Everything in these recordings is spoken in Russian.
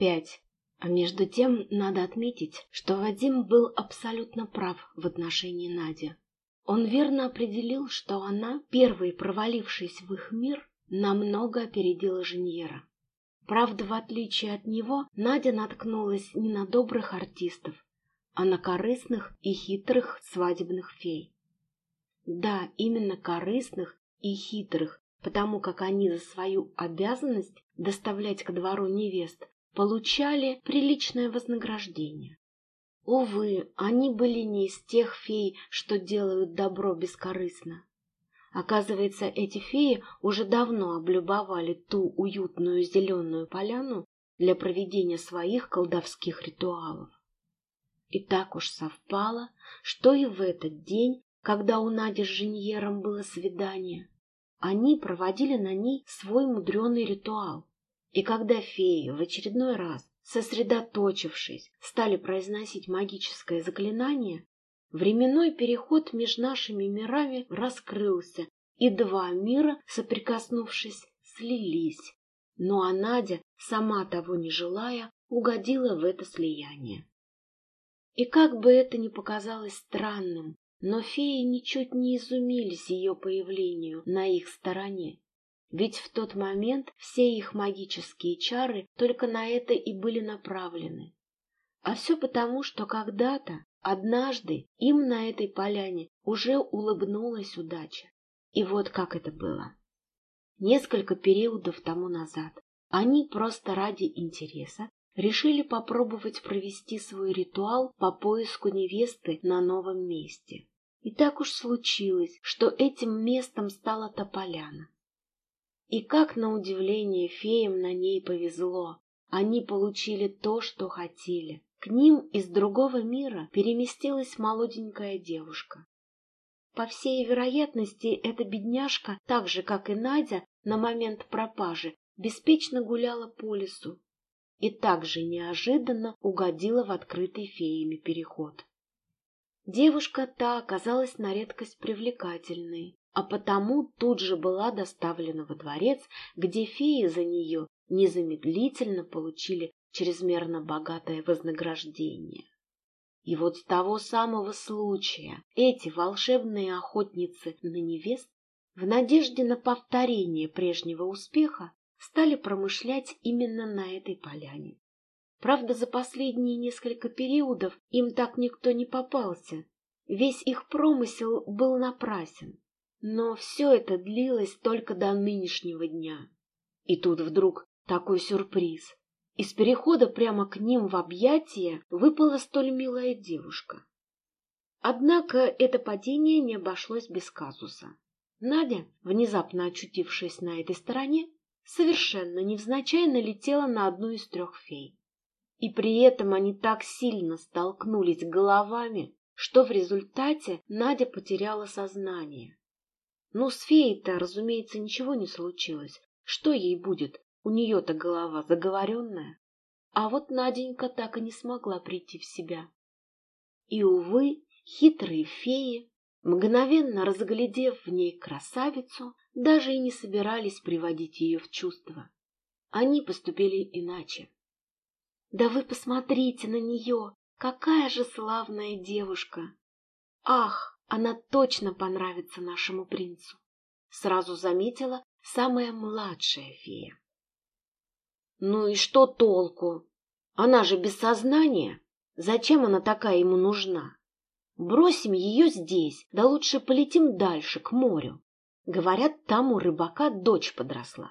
Пять. А между тем надо отметить, что Вадим был абсолютно прав в отношении Нади. Он верно определил, что она, первой провалившись в их мир, намного опередила Женьера. Правда, в отличие от него, Надя наткнулась не на добрых артистов, а на корыстных и хитрых свадебных фей. Да, именно корыстных и хитрых, потому как они за свою обязанность доставлять ко двору невест получали приличное вознаграждение. Увы, они были не из тех фей, что делают добро бескорыстно. Оказывается, эти феи уже давно облюбовали ту уютную зеленую поляну для проведения своих колдовских ритуалов. И так уж совпало, что и в этот день, когда у Нади с Женьером было свидание, они проводили на ней свой мудреный ритуал. И когда феи в очередной раз, сосредоточившись, стали произносить магическое заклинание, временной переход между нашими мирами раскрылся, и два мира, соприкоснувшись, слились. Ну а Надя, сама того не желая, угодила в это слияние. И как бы это ни показалось странным, но феи ничуть не изумились ее появлению на их стороне. Ведь в тот момент все их магические чары только на это и были направлены. А все потому, что когда-то, однажды, им на этой поляне уже улыбнулась удача. И вот как это было. Несколько периодов тому назад они просто ради интереса решили попробовать провести свой ритуал по поиску невесты на новом месте. И так уж случилось, что этим местом стала Тополяна. И как на удивление феям на ней повезло. Они получили то, что хотели. К ним из другого мира переместилась молоденькая девушка. По всей вероятности, эта бедняжка, так же, как и Надя, на момент пропажи, беспечно гуляла по лесу и также неожиданно угодила в открытый феями переход. Девушка та оказалась на редкость привлекательной, а потому тут же была доставлена во дворец, где феи за нее незамедлительно получили чрезмерно богатое вознаграждение. И вот с того самого случая эти волшебные охотницы на невест в надежде на повторение прежнего успеха стали промышлять именно на этой поляне. Правда, за последние несколько периодов им так никто не попался. Весь их промысел был напрасен. Но все это длилось только до нынешнего дня. И тут вдруг такой сюрприз. Из перехода прямо к ним в объятия выпала столь милая девушка. Однако это падение не обошлось без казуса. Надя, внезапно очутившись на этой стороне, совершенно невзначай налетела на одну из трех фей. И при этом они так сильно столкнулись головами, что в результате Надя потеряла сознание. Ну, с феей-то, разумеется, ничего не случилось. Что ей будет? У нее-то голова заговоренная. А вот Наденька так и не смогла прийти в себя. И, увы, хитрые феи, мгновенно разглядев в ней красавицу, даже и не собирались приводить ее в чувство. Они поступили иначе. «Да вы посмотрите на нее! Какая же славная девушка! Ах, она точно понравится нашему принцу!» Сразу заметила самая младшая фея. «Ну и что толку? Она же без сознания. Зачем она такая ему нужна? Бросим ее здесь, да лучше полетим дальше, к морю. Говорят, там у рыбака дочь подросла.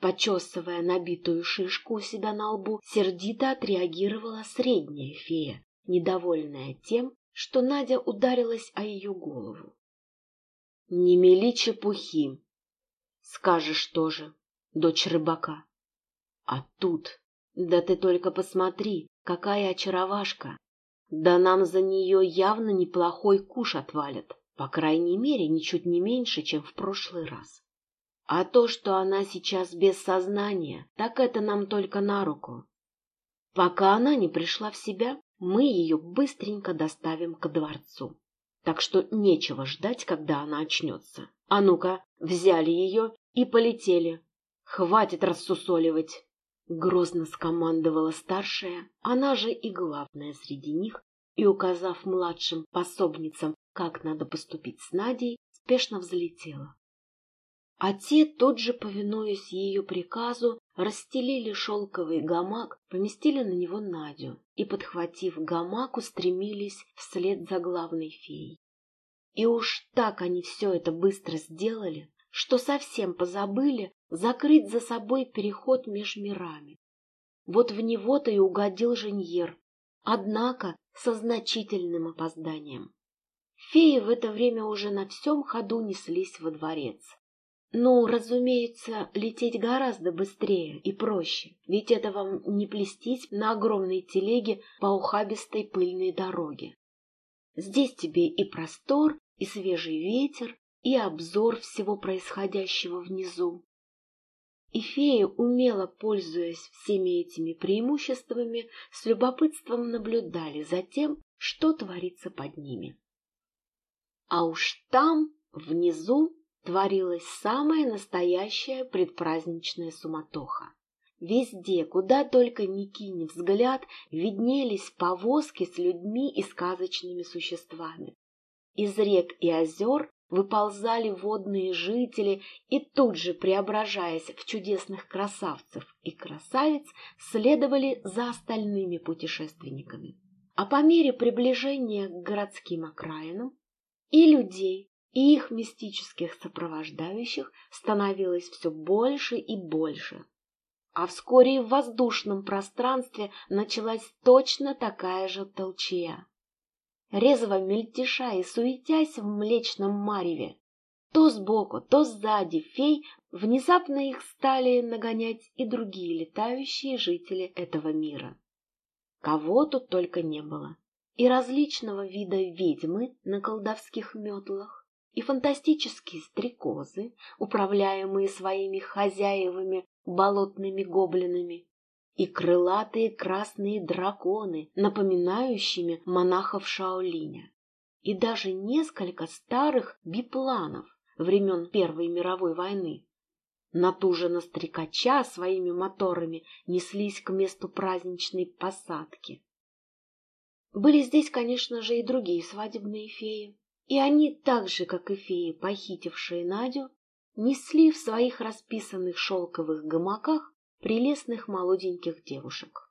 Почесывая набитую шишку у себя на лбу, сердито отреагировала средняя фея, недовольная тем, что Надя ударилась о ее голову. — Не мели чепухи. Скажешь тоже, дочь рыбака. А тут, да ты только посмотри, какая очаровашка. Да нам за нее явно неплохой куш отвалят. По крайней мере, ничуть не меньше, чем в прошлый раз. А то, что она сейчас без сознания, так это нам только на руку. Пока она не пришла в себя, мы ее быстренько доставим к дворцу. Так что нечего ждать, когда она очнется. А ну-ка, взяли ее и полетели. Хватит рассусоливать. Грозно скомандовала старшая, она же и главная среди них, и, указав младшим пособницам, как надо поступить с Надей, спешно взлетела. А те, тот же повинуясь ее приказу, расстелили шелковый гамак, поместили на него Надю и, подхватив гамак, устремились вслед за главной феей. И уж так они все это быстро сделали, что совсем позабыли закрыть за собой переход меж мирами. Вот в него-то и угодил Женьер, однако со значительным опозданием. Феи в это время уже на всем ходу неслись во дворец. Ну, разумеется, лететь гораздо быстрее и проще, ведь это вам не плестись на огромной телеге по ухабистой пыльной дороге. Здесь тебе и простор, и свежий ветер, и обзор всего происходящего внизу. И феи, умело пользуясь всеми этими преимуществами, с любопытством наблюдали за тем, что творится под ними. А уж там, внизу, творилась самая настоящая предпраздничная суматоха. Везде, куда только ни кинь взгляд, виднелись повозки с людьми и сказочными существами. Из рек и озер выползали водные жители и тут же, преображаясь в чудесных красавцев и красавиц, следовали за остальными путешественниками. А по мере приближения к городским окраинам и людей, и их мистических сопровождающих становилось все больше и больше. А вскоре и в воздушном пространстве началась точно такая же толчья. Резво мельтеша и суетясь в млечном мареве, то сбоку, то сзади фей, внезапно их стали нагонять и другие летающие жители этого мира. Кого тут только не было. И различного вида ведьмы на колдовских метлах, и фантастические стрекозы, управляемые своими хозяевами болотными гоблинами, и крылатые красные драконы, напоминающими монахов Шаолиня, и даже несколько старых бипланов времен Первой мировой войны. Натуженно стрекача своими моторами неслись к месту праздничной посадки. Были здесь, конечно же, и другие свадебные феи. И они, так же, как и феи, похитившие Надю, несли в своих расписанных шелковых гамаках прелестных молоденьких девушек.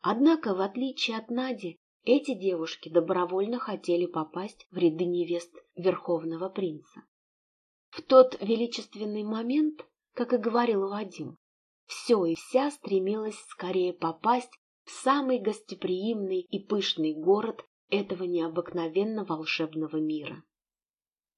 Однако, в отличие от Нади, эти девушки добровольно хотели попасть в ряды невест Верховного Принца. В тот величественный момент, как и говорил Вадим, все и вся стремилась скорее попасть в самый гостеприимный и пышный город этого необыкновенно волшебного мира.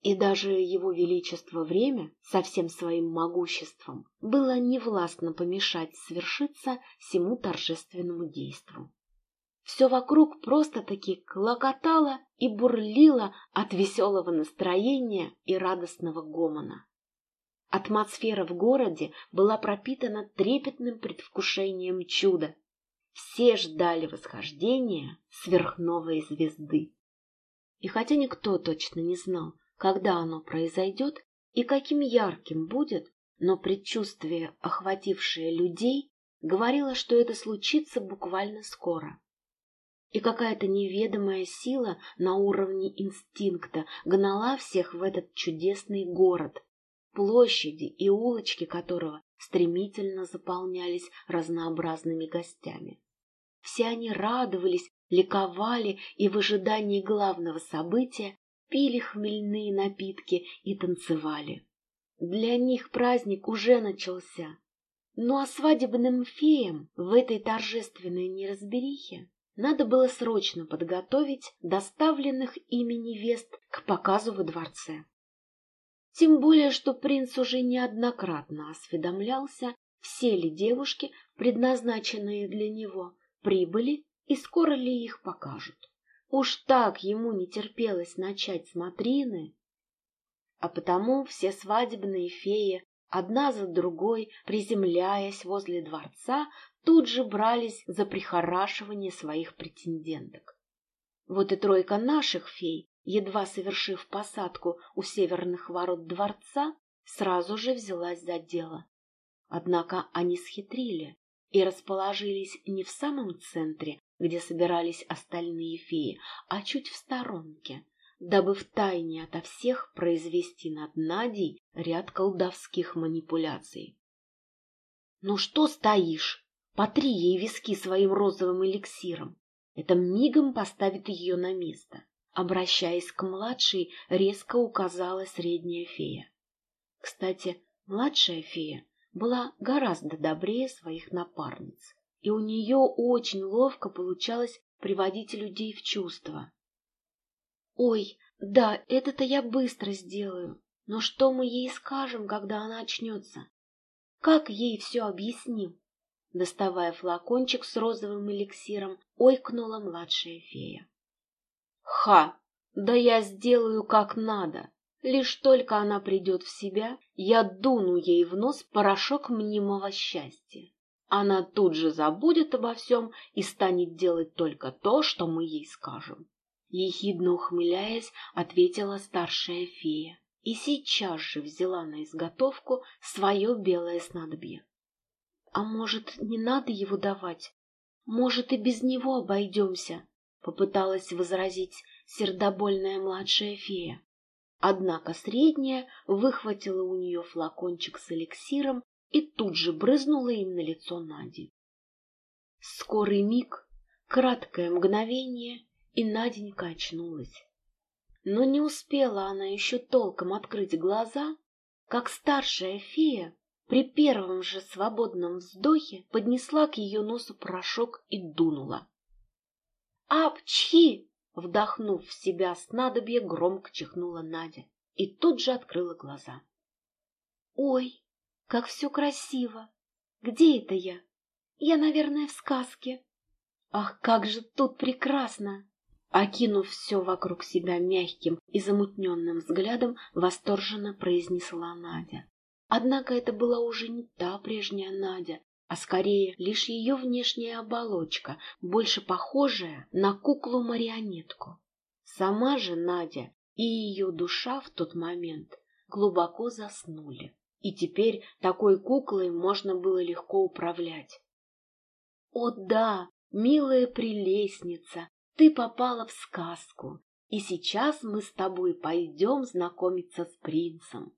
И даже его величество время со всем своим могуществом было невластно помешать свершиться всему торжественному действу. Все вокруг просто-таки клокотало и бурлило от веселого настроения и радостного гомона. Атмосфера в городе была пропитана трепетным предвкушением чуда, все ждали восхождения сверхновой звезды. И хотя никто точно не знал, когда оно произойдет и каким ярким будет, но предчувствие, охватившее людей, говорило, что это случится буквально скоро. И какая-то неведомая сила на уровне инстинкта гнала всех в этот чудесный город, площади и улочки которого стремительно заполнялись разнообразными гостями. Все они радовались, ликовали и в ожидании главного события пили хмельные напитки и танцевали. Для них праздник уже начался. Ну а свадебным феям в этой торжественной неразберихе надо было срочно подготовить доставленных ими невест к показу во дворце. Тем более, что принц уже неоднократно осведомлялся, все ли девушки, предназначенные для него, прибыли и скоро ли их покажут. Уж так ему не терпелось начать смотрины, а потому все свадебные феи, одна за другой, приземляясь возле дворца, тут же брались за прихорашивание своих претенденток. Вот и тройка наших фей едва совершив посадку у северных ворот дворца, сразу же взялась за дело. Однако они схитрили. И расположились не в самом центре, где собирались остальные феи, а чуть в сторонке, дабы втайне ото всех произвести над Надей ряд колдовских манипуляций. «Ну что стоишь? Потри ей виски своим розовым эликсиром. Это мигом поставит ее на место». Обращаясь к младшей, резко указала средняя фея. Кстати, младшая фея была гораздо добрее своих напарниц, и у нее очень ловко получалось приводить людей в чувство. «Ой, да, это-то я быстро сделаю, но что мы ей скажем, когда она очнется? Как ей все объясним?» Доставая флакончик с розовым эликсиром, ойкнула младшая фея. «Ха! Да я сделаю как надо!» Лишь только она придет в себя, я дуну ей в нос порошок мнимого счастья. Она тут же забудет обо всем и станет делать только то, что мы ей скажем. Ехидно ухмыляясь, ответила старшая фея и сейчас же взяла на изготовку свое белое снадобье. А может, не надо его давать? Может, и без него обойдемся? Попыталась возразить сердобольная младшая фея. Однако средняя выхватила у нее флакончик с эликсиром и тут же брызнула им на лицо Нади. Скорый миг, краткое мгновение, и Наденька очнулась. Но не успела она еще толком открыть глаза, как старшая фея при первом же свободном вздохе поднесла к ее носу порошок и дунула. «Апчхи!» Вдохнув в себя снадобье, громко чихнула Надя и тут же открыла глаза. «Ой, как все красиво! Где это я? Я, наверное, в сказке. Ах, как же тут прекрасно!» Окинув все вокруг себя мягким и замутненным взглядом, восторженно произнесла Надя. Однако это была уже не та прежняя Надя, а скорее лишь ее внешняя оболочка, больше похожая на куклу-марионетку. Сама же Надя и ее душа в тот момент глубоко заснули, и теперь такой куклой можно было легко управлять. О да, милая прелестница, ты попала в сказку, и сейчас мы с тобой пойдем знакомиться с принцем.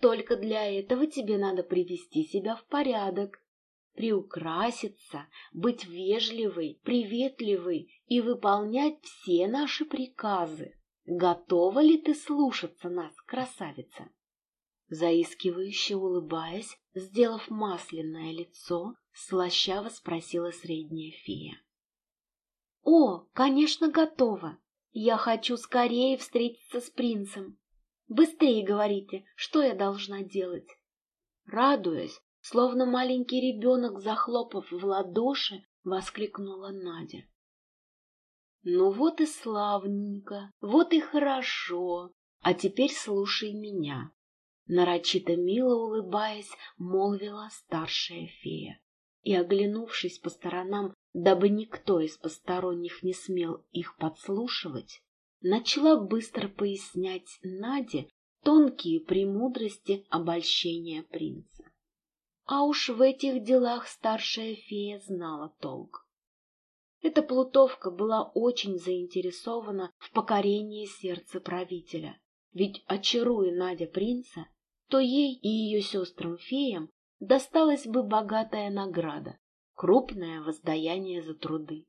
Только для этого тебе надо привести себя в порядок приукраситься, быть вежливой, приветливой и выполнять все наши приказы. Готова ли ты слушаться нас, красавица? Заискивающе улыбаясь, сделав масляное лицо, слащаво спросила средняя фея. «О, конечно, готова! Я хочу скорее встретиться с принцем. Быстрее говорите, что я должна делать?» Радуясь, Словно маленький ребенок, захлопав в ладоши, воскликнула Надя. «Ну вот и славненько, вот и хорошо, а теперь слушай меня», нарочито мило улыбаясь, молвила старшая фея. И, оглянувшись по сторонам, дабы никто из посторонних не смел их подслушивать, начала быстро пояснять Наде тонкие премудрости обольщения принца. А уж в этих делах старшая фея знала толк. Эта плутовка была очень заинтересована в покорении сердца правителя, ведь, очаруя Надя принца, то ей и ее сестрам-феям досталась бы богатая награда, крупное воздаяние за труды.